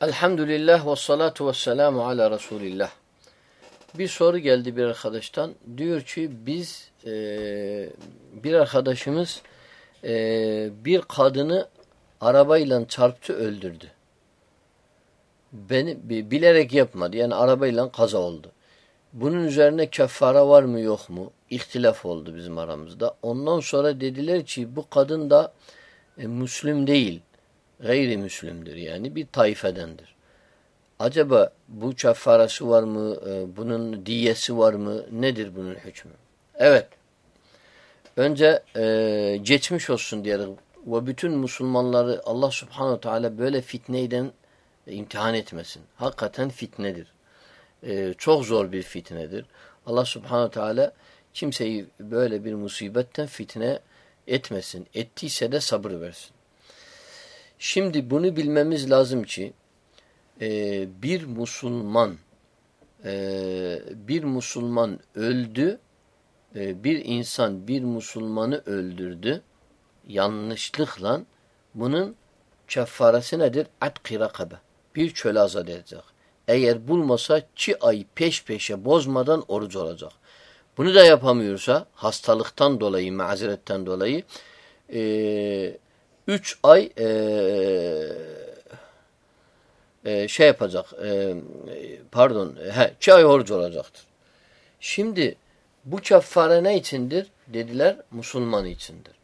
Elhamdülillah ve salatu ve selamu ala Resulillah. Bir soru geldi bir arkadaştan. Diyor ki biz e, bir arkadaşımız e, bir kadını arabayla çarptı öldürdü. Beni bilerek yapmadı. Yani arabayla kaza oldu. Bunun üzerine keffara var mı yok mu? İhtilaf oldu bizim aramızda. Ondan sonra dediler ki bu kadın da e, Müslüm değil gayrimüslimdir yani bir taifedendir. Acaba bu keffarası var mı? E, bunun diyesi var mı? Nedir bunun hükmü? Evet. Önce e, geçmiş olsun diyelim. Ve bütün Müslümanları Allah subhanahu teala böyle fitneyden imtihan etmesin. Hakikaten fitnedir. E, çok zor bir fitnedir. Allah subhanahu teala kimseyi böyle bir musibetten fitne etmesin. Ettiyse de sabır versin. Şimdi bunu bilmemiz lazım ki e, bir Müslüman e, bir Müslüman öldü e, bir insan bir Müslümanı öldürdü yanlışlıkla bunun keffaresi nedir? Atki rakabe. Bir çöle azat edecek. Eğer bulmasa çi ay peş peşe bozmadan oruç olacak. Bunu da yapamıyorsa hastalıktan dolayı, mazeretten dolayı eee üç ay e, e, şey yapacak e, pardon he, iki ay oruç olacaktır. Şimdi bu keffare ne içindir? Dediler Müslüman içindir.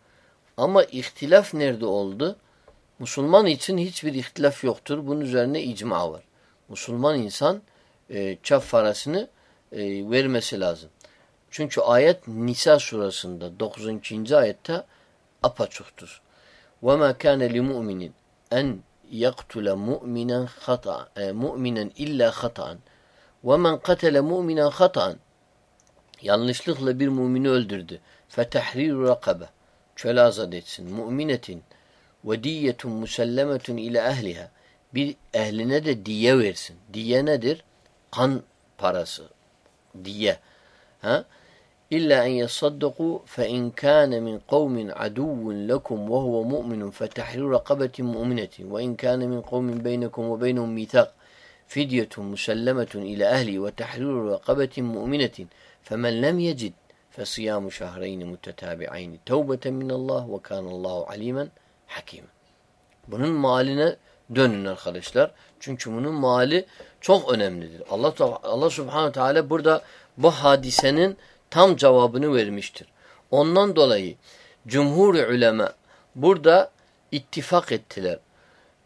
Ama ihtilaf nerede oldu? Müslüman için hiçbir ihtilaf yoktur. Bunun üzerine icma var. Müslüman insan e, keffaresini e, vermesi lazım. Çünkü ayet Nisa surasında 9. ayette apaçuktur. وَمَا كَانَ لِمُؤْمِنٍ اَنْ يَقْتُلَ مُؤْمِنًا خطأ مؤمنا إلا خطأ وَمَنْ قَتَلَ مُؤْمِنًا خطأ yanlışlıkla bir mümini öldürdü. فَتَحْرِيرُ رَقَبَ Çöle azat etsin. Mu'minetin ve diyetun musellemetun ile ehliha. Bir ehline de diye versin. Diye nedir? Kan parası. Diye. Ha? إلا أن يصدقوا فإن كان من قوم عدو لكم وهو مؤمن فتحرير رقبة مؤمنة وإن كان من قوم بينكم وبينهم ميثاق فدية مسلمة إلى أهلي وتحرير رقبة مؤمنة فمن لم يجد فصيام شهرين متتابعين توبة من الله وكان الله alimen hakime. Bunun maline dönün arkadaşlar. Çünkü bunun mali çok önemlidir. Allah Allah Subhanahu Teala burada bu hadisenin tam cevabını vermiştir. Ondan dolayı cumhur ulema burada ittifak ettiler.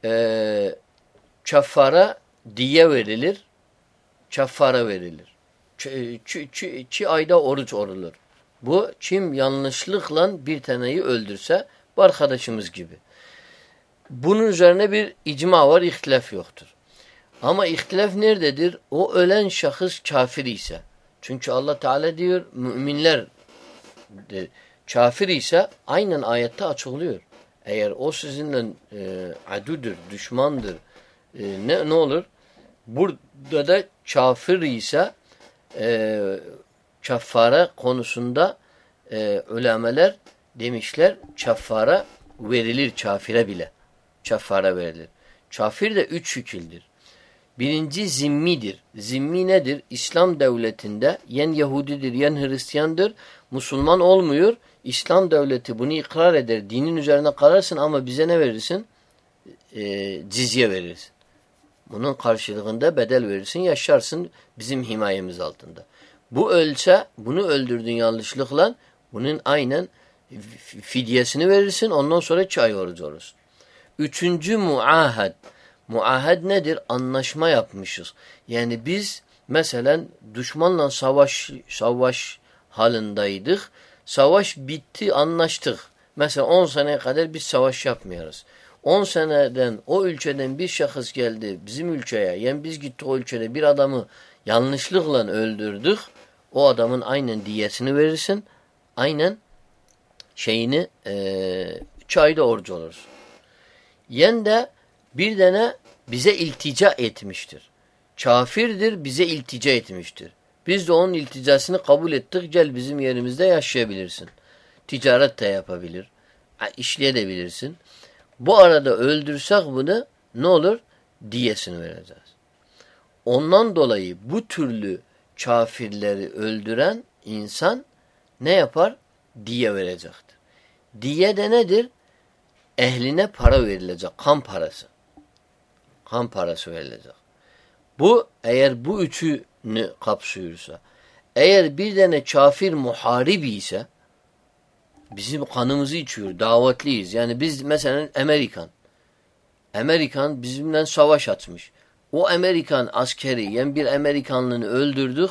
Ee, çaffara diye verilir, çaffara verilir. Çi, ayda oruç orulur. Bu kim yanlışlıkla bir taneyi öldürse bu arkadaşımız gibi. Bunun üzerine bir icma var, ihtilaf yoktur. Ama ihtilaf nerededir? O ölen şahıs kafir ise çünkü Allah Teala diyor müminler de, kafir ise aynen ayette açıklıyor. Eğer o sizinle e, adudur, düşmandır e, ne, ne olur? Burada da kafir ise e, kaffara konusunda e, ulemeler demişler kaffara verilir kafire bile. Kaffara verilir. Kafir de üç şekildir. Birinci zimmidir. Zimmi nedir? İslam devletinde yen Yahudidir, yen Hristiyandır. Müslüman olmuyor. İslam devleti bunu ikrar eder. Dinin üzerine kalarsın ama bize ne verirsin? E, cizye verirsin. Bunun karşılığında bedel verirsin, yaşarsın bizim himayemiz altında. Bu ölse, bunu öldürdün yanlışlıkla, bunun aynen fidyesini verirsin, ondan sonra çay orucu olursun. Üçüncü muahad. Muahad nedir? Anlaşma yapmışız. Yani biz mesela düşmanla savaş savaş halindeydik. Savaş bitti, anlaştık. Mesela 10 seneye kadar biz savaş yapmıyoruz. 10 seneden o ülkeden bir şahıs geldi bizim ülkeye. Yani biz gittik o ülkede bir adamı yanlışlıkla öldürdük. O adamın aynen diyesini verirsin. Aynen şeyini e, çayda oruç olursun. Yen de bir tane bize iltica etmiştir. Kafirdir bize iltica etmiştir. Biz de onun ilticasını kabul ettik. Gel bizim yerimizde yaşayabilirsin. Ticaret de yapabilir. işleyebilirsin. Bu arada öldürsek bunu ne olur? diyesini vereceğiz. Ondan dolayı bu türlü kafirleri öldüren insan ne yapar? Diye verecektir. Diye de nedir? Ehline para verilecek. Kan parası. Kan parası verilecek. Bu eğer bu üçünü kapsıyorsa eğer bir tane kafir muharibi ise bizim kanımızı içiyor. Davetliyiz. Yani biz mesela Amerikan. Amerikan bizimle savaş açmış. O Amerikan askeri yani bir Amerikanlını öldürdük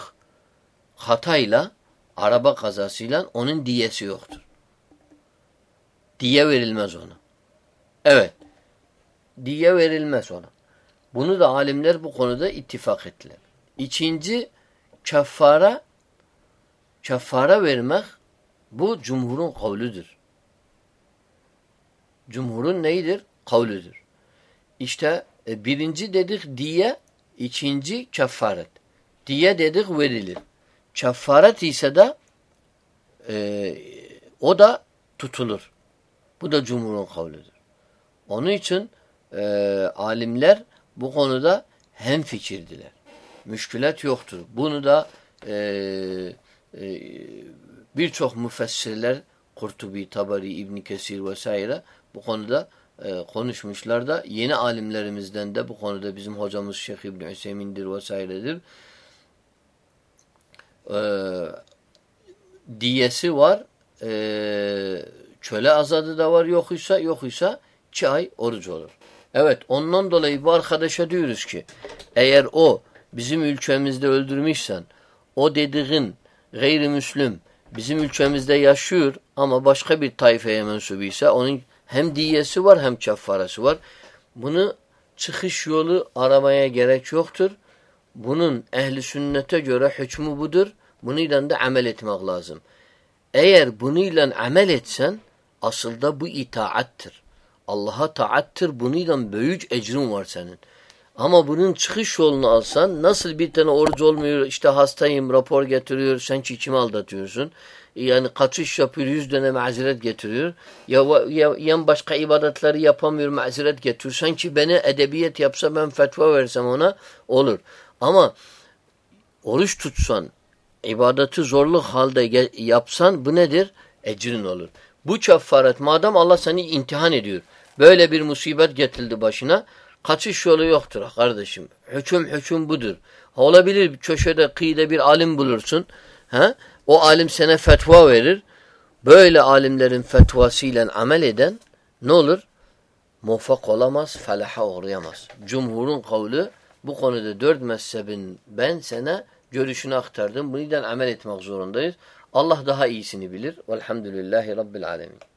hatayla araba kazasıyla onun diyesi yoktur. Diye verilmez ona. Evet. Diye verilmez ona. Bunu da alimler bu konuda ittifak ettiler. İkinci keffara keffara vermek bu cumhurun kavludur. Cumhurun neyidir? Kavludur. İşte e, birinci dedik diye, ikinci kefaret. Diye dedik verilir. Kefaret ise de e, o da tutulur. Bu da cumhurun kavludur. Onun için e, alimler bu konuda hem fikirdiler. Müşkület yoktur. Bunu da e, e, birçok müfessirler Kurtubi, Tabari, İbn Kesir vesaire bu konuda e, konuşmuşlar da yeni alimlerimizden de bu konuda bizim hocamız Şeyh İbn Hüseyin'dir vesairedir. E, diyesi var. E, çöle azadı da var yokuysa yokuysa çay oruç olur. Evet ondan dolayı bu arkadaşa diyoruz ki eğer o bizim ülkemizde öldürmüşsen o dediğin gayrimüslim bizim ülkemizde yaşıyor ama başka bir tayfeye mensubu ise onun hem diyesi var hem çaffarası var. Bunu çıkış yolu aramaya gerek yoktur. Bunun ehli sünnete göre hükmü budur. Bununla da amel etmek lazım. Eğer bununla amel etsen asılda bu itaattır. Allah'a taattır. Bununla büyük ecrin var senin. Ama bunun çıkış yolunu alsan nasıl bir tane oruç olmuyor işte hastayım rapor getiriyor sen kimi aldatıyorsun. Yani kaçış yapıyor yüz tane mazeret getiriyor. Ya, ya yan başka ibadetleri yapamıyor mazeret getiriyor. Sanki beni edebiyet yapsa ben fetva versem ona olur. Ama oruç tutsan ibadeti zorluk halde yapsan bu nedir? Ecrin olur. Bu kefaret madem Allah seni imtihan ediyor. Böyle bir musibet getirdi başına. Kaçış yolu yoktur kardeşim. Hüküm hüküm budur. Olabilir köşede kıyıda bir alim bulursun. He? O alim sana fetva verir. Böyle alimlerin fetvasıyla amel eden ne olur? Muvaffak olamaz, felaha uğrayamaz. Cumhurun kavli bu konuda dört mezhebin ben sana görüşünü aktardım. Bundan amel etmek zorundayız. Allah daha iyisini bilir. Velhamdülillahi Rabbil alemin.